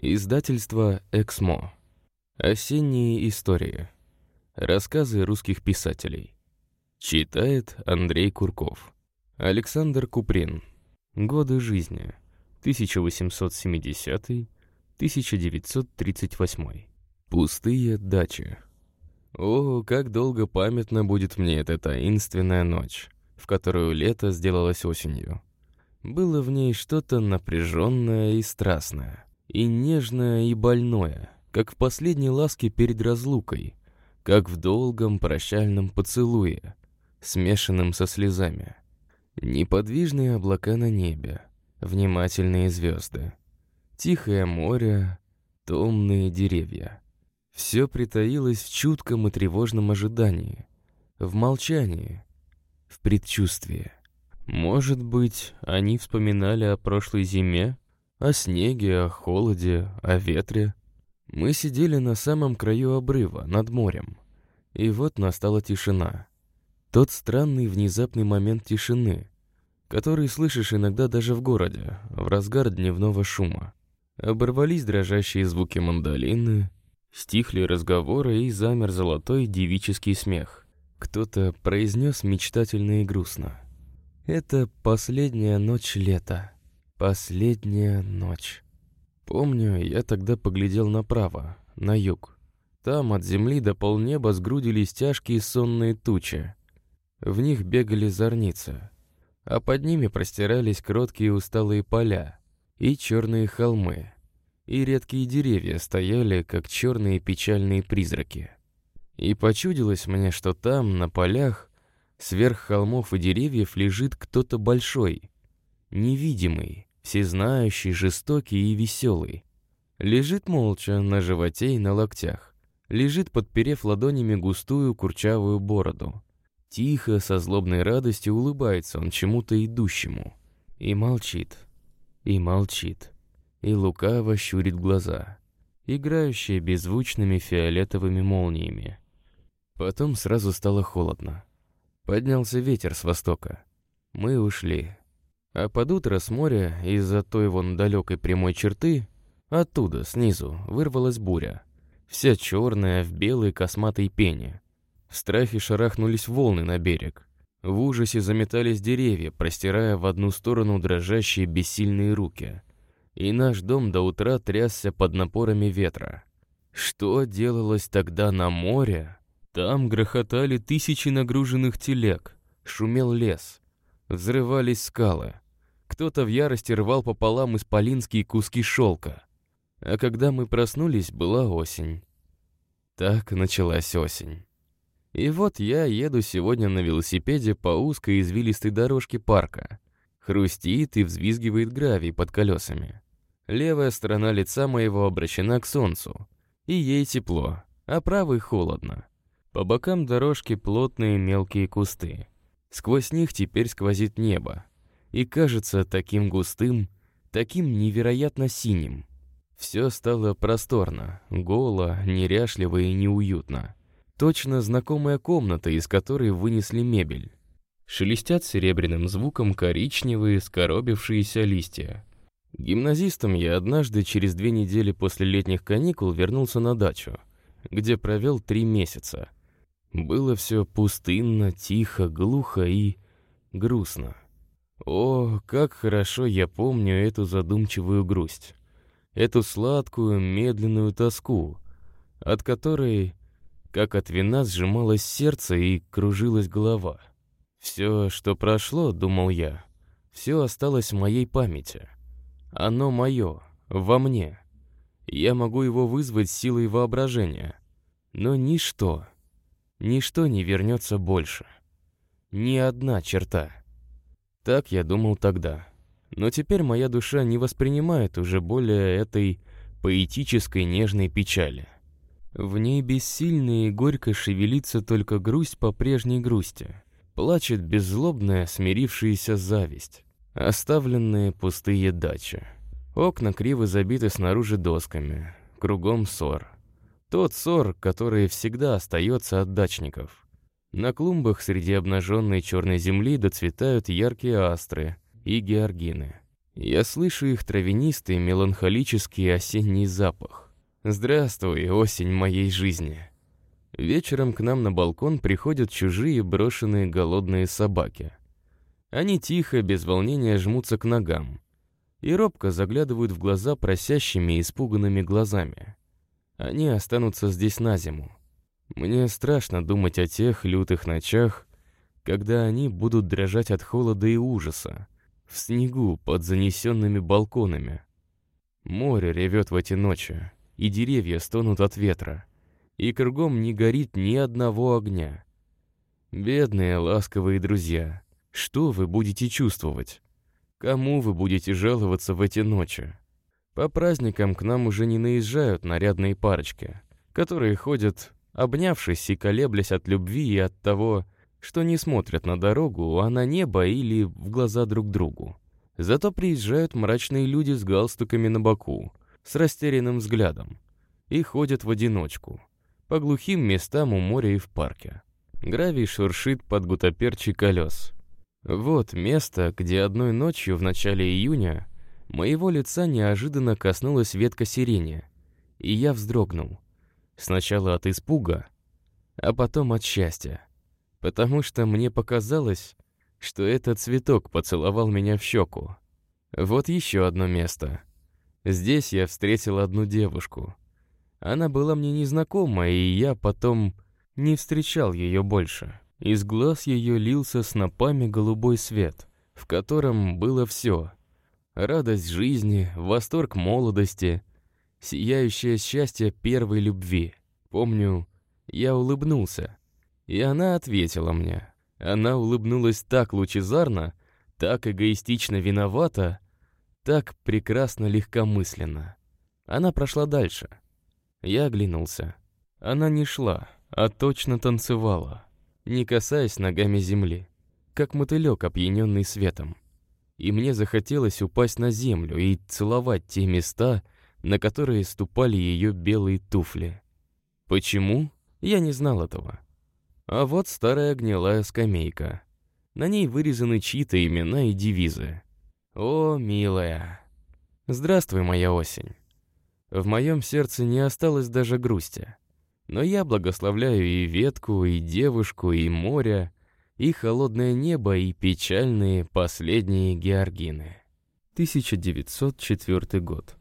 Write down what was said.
Издательство «Эксмо». Осенние истории. Рассказы русских писателей. Читает Андрей Курков. Александр Куприн. Годы жизни. 1870-1938. Пустые дачи. О, как долго памятна будет мне эта таинственная ночь, в которую лето сделалось осенью. Было в ней что-то напряженное и страстное, и нежное и больное, как в последней ласке перед разлукой, как в долгом прощальном поцелуе, смешанном со слезами. Неподвижные облака на небе, внимательные звезды, тихое море, томные деревья. Все притаилось в чутком и тревожном ожидании, в молчании, в предчувствии. Может быть, они вспоминали о прошлой зиме, о снеге, о холоде, о ветре. Мы сидели на самом краю обрыва, над морем. И вот настала тишина. Тот странный внезапный момент тишины, который слышишь иногда даже в городе, в разгар дневного шума. Оборвались дрожащие звуки мандолины, Стихли разговоры и замер золотой девический смех. Кто-то произнес мечтательно и грустно. «Это последняя ночь лета. Последняя ночь». Помню, я тогда поглядел направо, на юг. Там от земли до полнеба сгрудились тяжкие сонные тучи. В них бегали зорницы, а под ними простирались кроткие усталые поля и черные холмы, и редкие деревья стояли, как черные печальные призраки. И почудилось мне, что там, на полях, сверх холмов и деревьев лежит кто-то большой, невидимый, всезнающий, жестокий и веселый. Лежит молча на животе и на локтях. Лежит, подперев ладонями густую курчавую бороду. Тихо, со злобной радостью улыбается он чему-то идущему. И молчит. И молчит и лукаво щурит глаза, играющие беззвучными фиолетовыми молниями. Потом сразу стало холодно. Поднялся ветер с востока. Мы ушли. А под утро с моря, из-за той вон далекой прямой черты, оттуда, снизу, вырвалась буря. Вся черная, в белой косматой пене. В страхе шарахнулись волны на берег. В ужасе заметались деревья, простирая в одну сторону дрожащие бессильные руки — и наш дом до утра трясся под напорами ветра. Что делалось тогда на море? Там грохотали тысячи нагруженных телег, шумел лес, взрывались скалы. Кто-то в ярости рвал пополам исполинские куски шелка. А когда мы проснулись, была осень. Так началась осень. И вот я еду сегодня на велосипеде по узкой извилистой дорожке парка. Хрустит и взвизгивает гравий под колесами. Левая сторона лица моего обращена к солнцу, и ей тепло, а правой холодно. По бокам дорожки плотные мелкие кусты. Сквозь них теперь сквозит небо, и кажется таким густым, таким невероятно синим. Все стало просторно, голо, неряшливо и неуютно. Точно знакомая комната, из которой вынесли мебель. Шелестят серебряным звуком коричневые скоробившиеся листья. Гимназистом я однажды через две недели после летних каникул вернулся на дачу, где провел три месяца. Было все пустынно, тихо, глухо и грустно. О, как хорошо я помню эту задумчивую грусть, эту сладкую, медленную тоску, от которой, как от вина, сжималось сердце и кружилась голова. Все, что прошло, думал я, все осталось в моей памяти — оно мое, во мне. Я могу его вызвать силой воображения. Но ничто, ничто не вернется больше. Ни одна черта. Так я думал тогда. Но теперь моя душа не воспринимает уже более этой поэтической нежной печали. В ней бессильно и горько шевелится только грусть по прежней грусти. Плачет беззлобная, смирившаяся зависть. Оставленные пустые дачи. Окна криво забиты снаружи досками. Кругом ссор. Тот ссор, который всегда остается от дачников. На клумбах среди обнаженной черной земли доцветают яркие астры и георгины. Я слышу их травянистый, меланхолический осенний запах. Здравствуй, осень моей жизни. Вечером к нам на балкон приходят чужие брошенные голодные собаки. Они тихо, без волнения жмутся к ногам и робко заглядывают в глаза просящими испуганными глазами. Они останутся здесь на зиму. Мне страшно думать о тех лютых ночах, когда они будут дрожать от холода и ужаса, в снегу под занесенными балконами. Море ревет в эти ночи, и деревья стонут от ветра, и кругом не горит ни одного огня. Бедные ласковые друзья, что вы будете чувствовать? Кому вы будете жаловаться в эти ночи? По праздникам к нам уже не наезжают нарядные парочки, которые ходят, обнявшись и колеблясь от любви и от того, что не смотрят на дорогу, а на небо или в глаза друг другу. Зато приезжают мрачные люди с галстуками на боку, с растерянным взглядом, и ходят в одиночку, по глухим местам у моря и в парке. Гравий шуршит под гутоперчий колес. Вот место, где одной ночью в начале июня моего лица неожиданно коснулась ветка сирени, и я вздрогнул. Сначала от испуга, а потом от счастья потому что мне показалось, что этот цветок поцеловал меня в щеку. Вот еще одно место. Здесь я встретил одну девушку. Она была мне незнакома, и я потом не встречал ее больше. Из глаз ее лился снопами голубой свет, в котором было все. Радость жизни, восторг молодости, сияющее счастье первой любви. Помню, я улыбнулся. И она ответила мне. Она улыбнулась так лучезарно, так эгоистично виновата, так прекрасно легкомысленно. Она прошла дальше. Я оглянулся. Она не шла, а точно танцевала, не касаясь ногами земли, как мотылек, опьяненный светом. И мне захотелось упасть на землю и целовать те места, на которые ступали ее белые туфли. Почему? Я не знал этого. А вот старая гнилая скамейка. На ней вырезаны чьи-то имена и девизы. О, милая. Здравствуй, моя осень. В моем сердце не осталось даже грусти. Но я благословляю и ветку, и девушку, и море, и холодное небо, и печальные последние георгины. 1904 год.